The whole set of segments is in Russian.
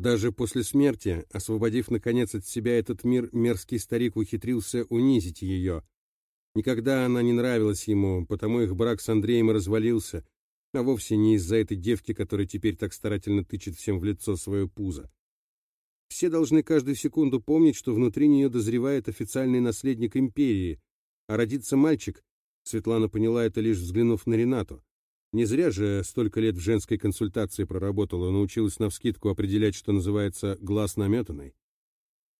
Даже после смерти, освободив наконец от себя этот мир, мерзкий старик ухитрился унизить ее. Никогда она не нравилась ему, потому их брак с Андреем развалился, а вовсе не из-за этой девки, которая теперь так старательно тычет всем в лицо свое пузо. Все должны каждую секунду помнить, что внутри нее дозревает официальный наследник империи, а родится мальчик. Светлана поняла это лишь взглянув на Ренату. Не зря же столько лет в женской консультации проработала, научилась навскидку определять, что называется глаз наметанный.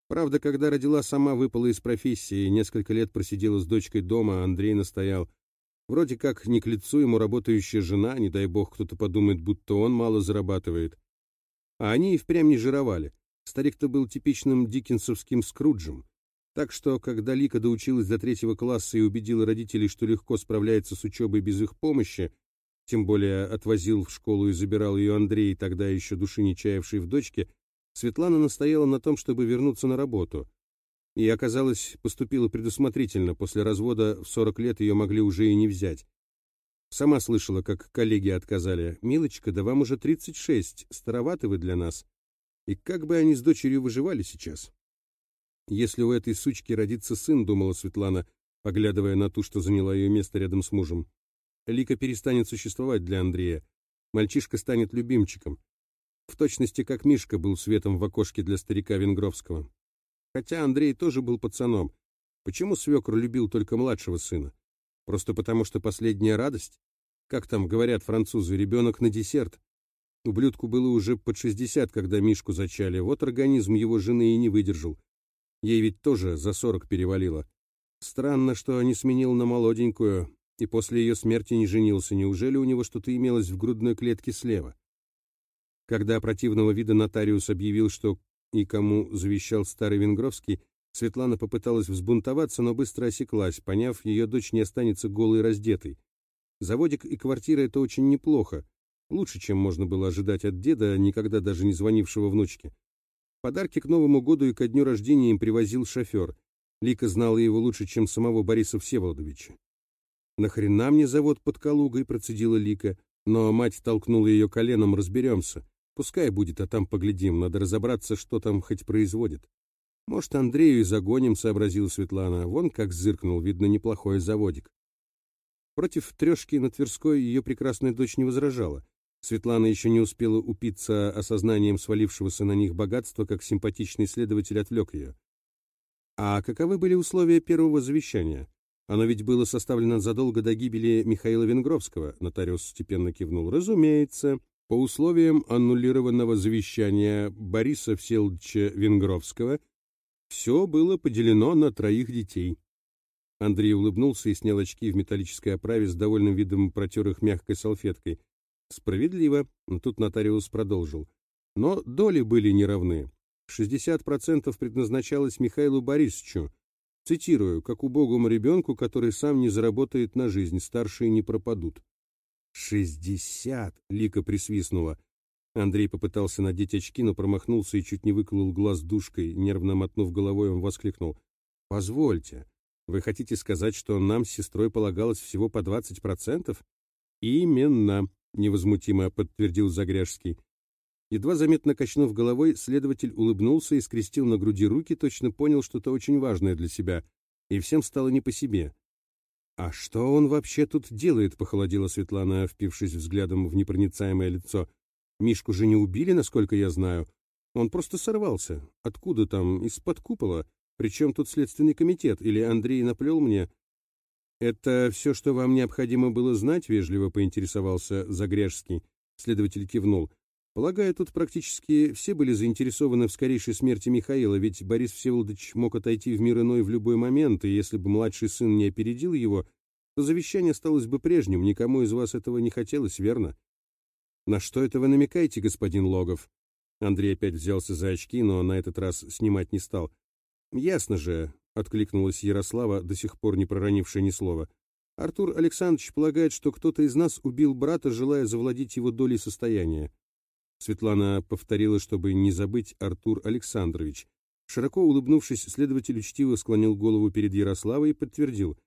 Правда, когда родила, сама выпала из профессии, несколько лет просидела с дочкой дома, Андрей настоял. Вроде как не к лицу ему работающая жена, не дай бог кто-то подумает, будто он мало зарабатывает. А они и впрямь не жировали. Старик-то был типичным диккенсовским скруджем. Так что, когда Лика доучилась до третьего класса и убедила родителей, что легко справляется с учебой без их помощи, тем более отвозил в школу и забирал ее Андрей, тогда еще души не чаявший в дочке, Светлана настояла на том, чтобы вернуться на работу. И, оказалось, поступила предусмотрительно, после развода в 40 лет ее могли уже и не взять. Сама слышала, как коллеги отказали. «Милочка, да вам уже 36, староваты вы для нас». И как бы они с дочерью выживали сейчас? Если у этой сучки родится сын, думала Светлана, поглядывая на ту, что заняла ее место рядом с мужем. Лика перестанет существовать для Андрея. Мальчишка станет любимчиком. В точности, как Мишка был светом в окошке для старика Венгровского. Хотя Андрей тоже был пацаном. Почему свекр любил только младшего сына? Просто потому, что последняя радость? Как там говорят французы, ребенок на десерт. Ублюдку было уже под 60, когда Мишку зачали. Вот организм его жены и не выдержал. Ей ведь тоже за 40 перевалило. Странно, что не сменил на молоденькую, и после ее смерти не женился. Неужели у него что-то имелось в грудной клетке слева? Когда противного вида нотариус объявил, что и кому завещал старый Венгровский, Светлана попыталась взбунтоваться, но быстро осеклась, поняв, ее дочь не останется голой и раздетой. Заводик и квартира — это очень неплохо, Лучше, чем можно было ожидать от деда, никогда даже не звонившего внучке. Подарки к Новому году и ко дню рождения им привозил шофер. Лика знала его лучше, чем самого Бориса Всеволодовича. «Нахрена мне завод под Калугой?» — процедила Лика. Но мать толкнула ее коленом, разберемся. Пускай будет, а там поглядим, надо разобраться, что там хоть производит. Может, Андрею и загоним, сообразила Светлана. Вон как зыркнул, видно, неплохой заводик. Против трешки на Тверской ее прекрасная дочь не возражала. Светлана еще не успела упиться осознанием свалившегося на них богатства, как симпатичный следователь отвлек ее. А каковы были условия первого завещания? Оно ведь было составлено задолго до гибели Михаила Венгровского, нотариус степенно кивнул. Разумеется, по условиям аннулированного завещания Бориса Всеволодовича Венгровского все было поделено на троих детей. Андрей улыбнулся и снял очки в металлической оправе с довольным видом протер их мягкой салфеткой. Справедливо, тут нотариус продолжил. Но доли были неравны. 60% предназначалось Михаилу Борисовичу. Цитирую, как убогому ребенку, который сам не заработает на жизнь, старшие не пропадут. «Шестьдесят!» — Лика присвистнула. Андрей попытался надеть очки, но промахнулся и чуть не выколол глаз душкой. Нервно мотнув головой, он воскликнул. «Позвольте, вы хотите сказать, что нам с сестрой полагалось всего по двадцать процентов?» «Именно!» — невозмутимо подтвердил Загряжский. Едва заметно качнув головой, следователь улыбнулся и скрестил на груди руки, точно понял что-то очень важное для себя, и всем стало не по себе. «А что он вообще тут делает?» — похолодела Светлана, впившись взглядом в непроницаемое лицо. «Мишку же не убили, насколько я знаю. Он просто сорвался. Откуда там? Из-под купола. Причем тут следственный комитет? Или Андрей наплел мне?» «Это все, что вам необходимо было знать?» — вежливо поинтересовался Загряжский. Следователь кивнул. «Полагаю, тут практически все были заинтересованы в скорейшей смерти Михаила, ведь Борис Всеволодович мог отойти в мир иной в любой момент, и если бы младший сын не опередил его, то завещание осталось бы прежним, никому из вас этого не хотелось, верно?» «На что это вы намекаете, господин Логов?» Андрей опять взялся за очки, но на этот раз снимать не стал. «Ясно же, — откликнулась Ярослава, до сих пор не проронившая ни слова. «Артур Александрович полагает, что кто-то из нас убил брата, желая завладеть его долей состояния». Светлана повторила, чтобы не забыть Артур Александрович. Широко улыбнувшись, следователь учтиво склонил голову перед Ярославой и подтвердил.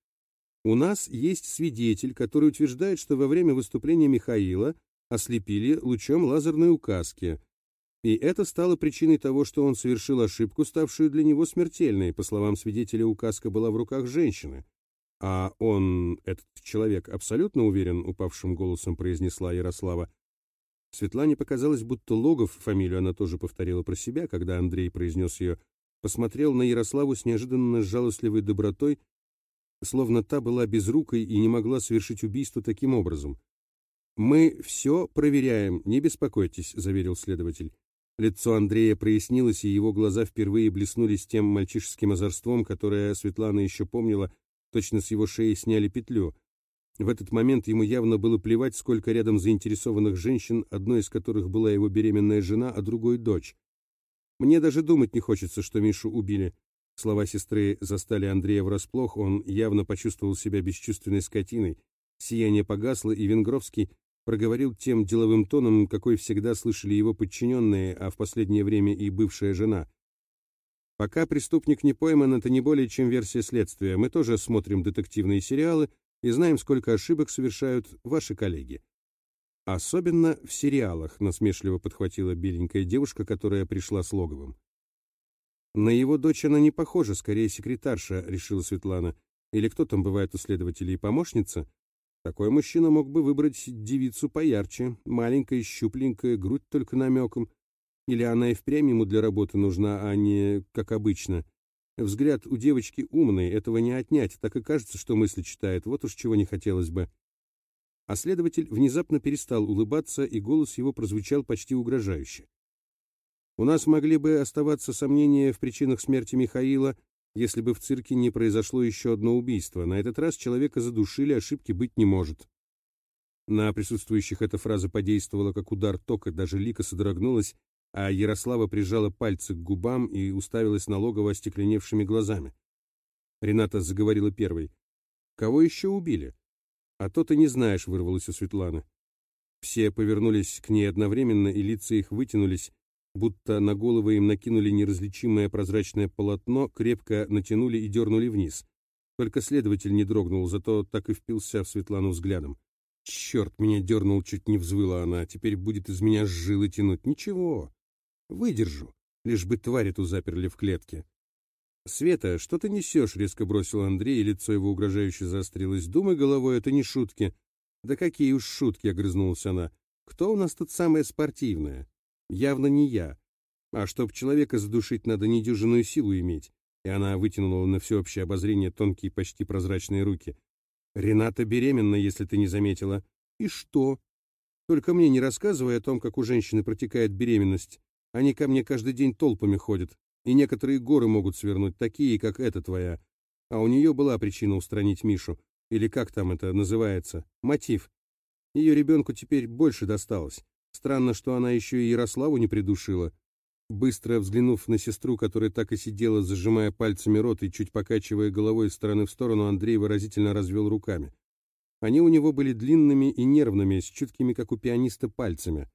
«У нас есть свидетель, который утверждает, что во время выступления Михаила ослепили лучом лазерной указки. И это стало причиной того, что он совершил ошибку, ставшую для него смертельной. По словам свидетеля, указка была в руках женщины. А он, этот человек, абсолютно уверен, упавшим голосом произнесла Ярослава. Светлане показалось, будто Логов, фамилию она тоже повторила про себя, когда Андрей произнес ее, посмотрел на Ярославу с неожиданно жалостливой добротой, словно та была безрукой и не могла совершить убийство таким образом. «Мы все проверяем, не беспокойтесь», — заверил следователь. Лицо Андрея прояснилось, и его глаза впервые блеснули с тем мальчишеским озорством, которое Светлана еще помнила, точно с его шеи сняли петлю. В этот момент ему явно было плевать, сколько рядом заинтересованных женщин, одной из которых была его беременная жена, а другой — дочь. «Мне даже думать не хочется, что Мишу убили». Слова сестры застали Андрея врасплох, он явно почувствовал себя бесчувственной скотиной. Сияние погасло, и Венгровский проговорил тем деловым тоном, какой всегда слышали его подчиненные, а в последнее время и бывшая жена. Пока преступник не пойман, это не более чем версия следствия. Мы тоже смотрим детективные сериалы и знаем, сколько ошибок совершают ваши коллеги. Особенно в сериалах, насмешливо подхватила беленькая девушка, которая пришла с Логовым. На его дочь она не похожа, скорее секретарша, решила Светлана. Или кто там бывает у следователей, помощница? Такой мужчина мог бы выбрать девицу поярче, маленькая, щупленькая, грудь только намеком. Или она и впрямь ему для работы нужна, а не как обычно. Взгляд у девочки умный, этого не отнять, так и кажется, что мысли читает, вот уж чего не хотелось бы. А следователь внезапно перестал улыбаться, и голос его прозвучал почти угрожающе. У нас могли бы оставаться сомнения в причинах смерти Михаила, если бы в цирке не произошло еще одно убийство. На этот раз человека задушили, ошибки быть не может. На присутствующих эта фраза подействовала как удар тока, даже Лика содрогнулась, а Ярослава прижала пальцы к губам и уставилась на логово остекленевшими глазами. Рената заговорила первой. «Кого еще убили?» «А то ты не знаешь», — вырвалось у Светланы. Все повернулись к ней одновременно, и лица их вытянулись, будто на головы им накинули неразличимое прозрачное полотно, крепко натянули и дернули вниз. Только следователь не дрогнул, зато так и впился в Светлану взглядом. «Черт, меня дернул, чуть не взвыла она, теперь будет из меня жилы тянуть. Ничего, выдержу, лишь бы тварь эту заперли в клетке». «Света, что ты несешь?» — резко бросил Андрей, и лицо его угрожающе заострилось. «Думай головой, это не шутки». «Да какие уж шутки!» — огрызнулась она. «Кто у нас тут самая спортивная?» Явно не я. А чтоб человека задушить, надо недюжинную силу иметь. И она вытянула на всеобщее обозрение тонкие, почти прозрачные руки. Рената беременна, если ты не заметила. И что? Только мне не рассказывай о том, как у женщины протекает беременность. Они ко мне каждый день толпами ходят. И некоторые горы могут свернуть, такие, как эта твоя. А у нее была причина устранить Мишу. Или как там это называется? Мотив. Ее ребенку теперь больше досталось. Странно, что она еще и Ярославу не придушила. Быстро взглянув на сестру, которая так и сидела, зажимая пальцами рот и чуть покачивая головой из стороны в сторону, Андрей выразительно развел руками. Они у него были длинными и нервными, с чуткими, как у пианиста, пальцами.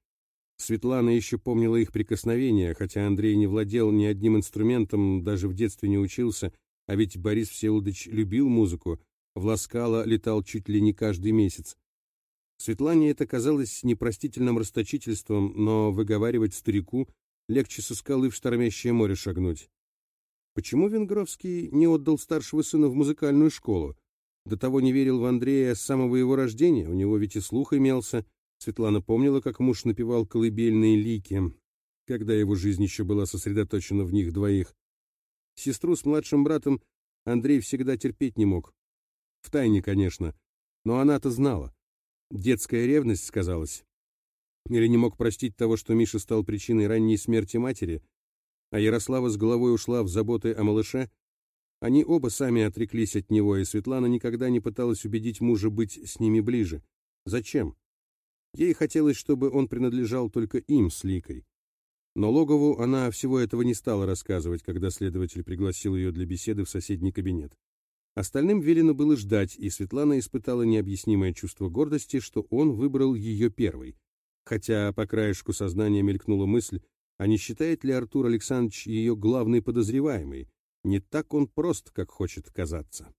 Светлана еще помнила их прикосновения, хотя Андрей не владел ни одним инструментом, даже в детстве не учился, а ведь Борис Всеволодович любил музыку, в Ласкало летал чуть ли не каждый месяц. Светлане это казалось непростительным расточительством, но выговаривать старику легче со скалы в штормящее море шагнуть. Почему Венгровский не отдал старшего сына в музыкальную школу? До того не верил в Андрея с самого его рождения, у него ведь и слух имелся. Светлана помнила, как муж напевал колыбельные лики, когда его жизнь еще была сосредоточена в них двоих. Сестру с младшим братом Андрей всегда терпеть не мог. В тайне, конечно, но она-то знала. Детская ревность сказалась. Или не мог простить того, что Миша стал причиной ранней смерти матери, а Ярослава с головой ушла в заботы о малыше. Они оба сами отреклись от него, и Светлана никогда не пыталась убедить мужа быть с ними ближе. Зачем? Ей хотелось, чтобы он принадлежал только им с Ликой. Но Логову она всего этого не стала рассказывать, когда следователь пригласил ее для беседы в соседний кабинет. Остальным велено было ждать, и Светлана испытала необъяснимое чувство гордости, что он выбрал ее первой. Хотя по краешку сознания мелькнула мысль, а не считает ли Артур Александрович ее главной подозреваемой? Не так он прост, как хочет казаться.